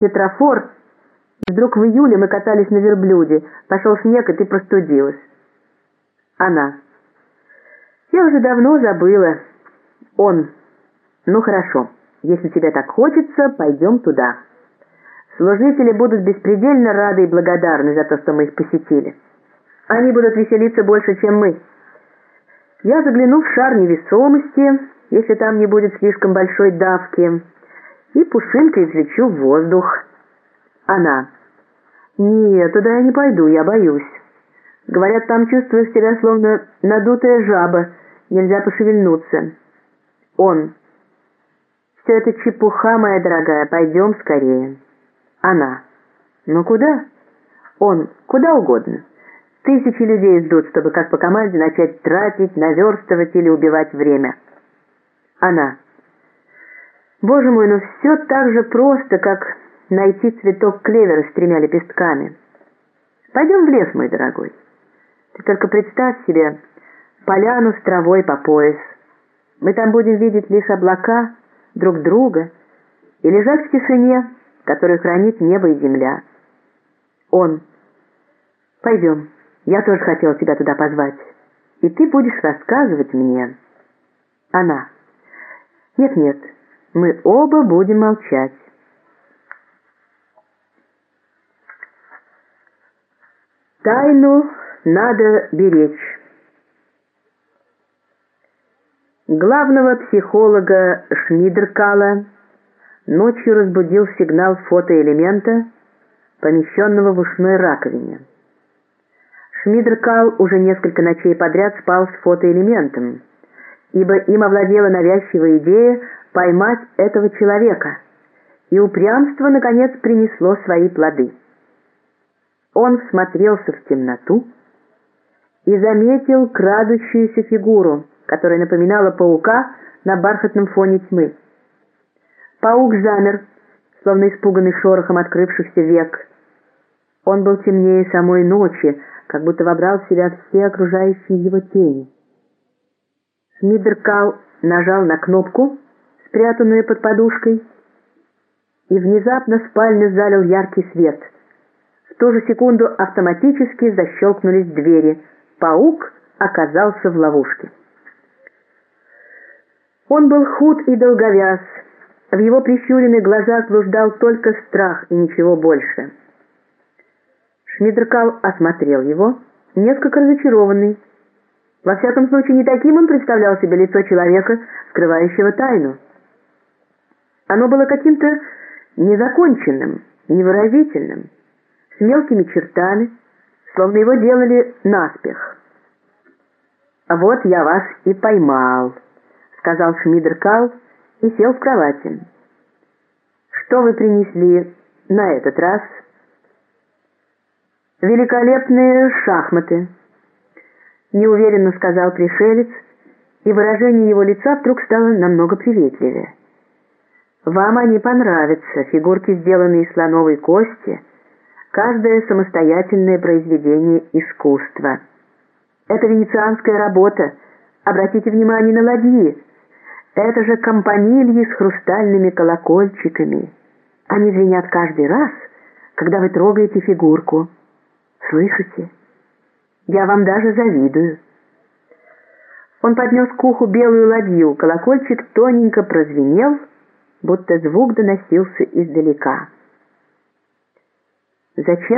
Петрофор, вдруг в июле мы катались на верблюде, пошел снег, и ты простудилась. Она. Я уже давно забыла. Он. Ну хорошо, если тебе так хочется, пойдем туда. Служители будут беспредельно рады и благодарны за то, что мы их посетили. Они будут веселиться больше, чем мы. Я загляну в шар невесомости, если там не будет слишком большой давки, и пушинкой взлечу в воздух. Она. Нет, туда я не пойду, я боюсь. Говорят, там чувствуешь себя словно надутая жаба, нельзя пошевельнуться. Он. Все это чепуха, моя дорогая, пойдем скорее. Она. Ну куда? Он. Куда угодно. Тысячи людей ждут, чтобы как по команде начать тратить, наверстывать или убивать время. Она. Боже мой, ну все так же просто, как найти цветок клевера с тремя лепестками. Пойдем в лес, мой дорогой. Ты только представь себе поляну с травой по пояс. Мы там будем видеть лишь облака, друг друга, и лежать в тишине, которую хранит небо и земля. Он. Пойдем, я тоже хотел тебя туда позвать, и ты будешь рассказывать мне. Она. Нет-нет, мы оба будем молчать. Тайну надо беречь. Главного психолога Шмидеркала ночью разбудил сигнал фотоэлемента, помещенного в ушной раковине. Шмидеркал уже несколько ночей подряд спал с фотоэлементом, ибо им овладела навязчивая идея поймать этого человека, и упрямство, наконец, принесло свои плоды. Он всмотрелся в темноту и заметил крадущуюся фигуру, которая напоминала паука на бархатном фоне тьмы. Паук замер, словно испуганный шорохом открывшихся век. Он был темнее самой ночи, как будто вобрал в себя все окружающие его тени. Смидеркал нажал на кнопку, спрятанную под подушкой, и внезапно спальню залил яркий свет. В ту же секунду автоматически защелкнулись двери. Паук оказался в ловушке. Он был худ и долговяз. В его прищуренных глазах блуждал только страх и ничего больше. Шмидеркал осмотрел его, несколько разочарованный. Во всяком случае, не таким он представлял себе лицо человека, скрывающего тайну. Оно было каким-то незаконченным, невыразительным, с мелкими чертами, словно его делали наспех. «Вот я вас и поймал», — сказал Шмидеркал и сел в кровати. «Что вы принесли на этот раз?» «Великолепные шахматы», — неуверенно сказал пришелец, и выражение его лица вдруг стало намного приветливее. «Вам они понравятся, фигурки, сделанные из слоновой кости, каждое самостоятельное произведение искусства. Это венецианская работа, обратите внимание на ладьи, это же компанильи с хрустальными колокольчиками. Они звенят каждый раз, когда вы трогаете фигурку». Слышите? Я вам даже завидую. Он поднес к уху белую ладью, колокольчик тоненько прозвенел, будто звук доносился издалека. Зачем